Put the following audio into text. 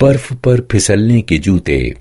बर्फ़ पर फिसलने के जूते।